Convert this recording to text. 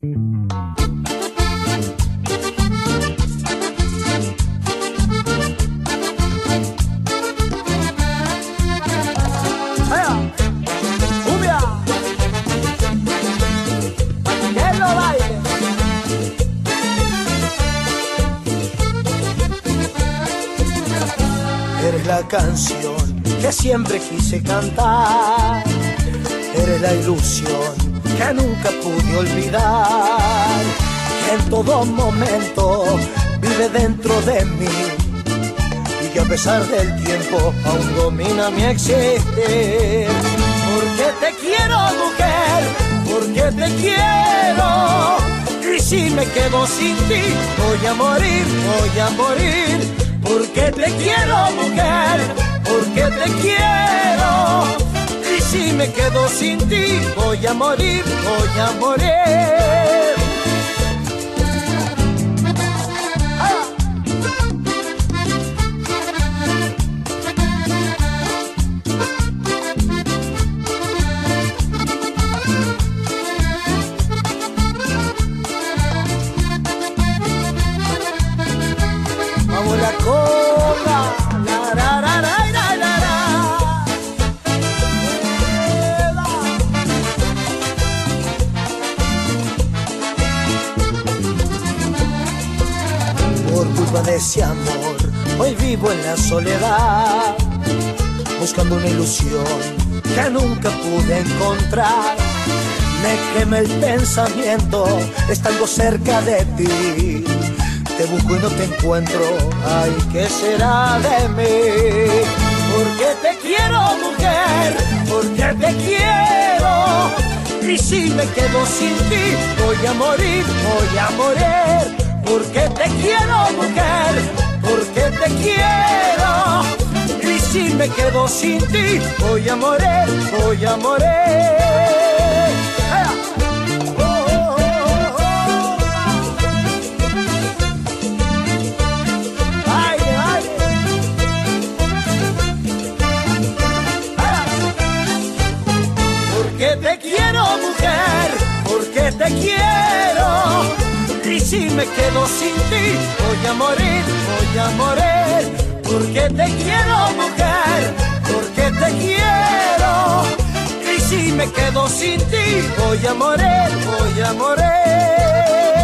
La canción que siempre quise cantar. Eres la ilusión que nunca pude olvidar. Que en todo momento vive dentro de mí. Y que a pesar del tiempo aún domina mi existir. Porque te quiero, mujer, porque te quiero. Y si me quedo sin ti, voy a morir, voy a morir porque te quiero mujer, porque te quiero. Me quedo sin ti, voy a morir, voy a morir. De ese amor, hoy vivo en la soledad, buscando una ilusión que nunca pude encontrar. Me quema el pensamiento estando cerca de ti. Te busco y no te encuentro, ay, ¿qué será de mí? Porque te quiero, mujer, porque te quiero. Y si me quedo sin ti, voy a morir, voy a morir. Te quiero, mujer, porque te quiero. Y si me quedo sin ti, voy a morir, voy a morir. Me quedo sin ti, voy a morir, voy a morir. Porque te quiero, mujer, porque te quiero. Y si me quedo sin ti, voy a morir, voy a morir.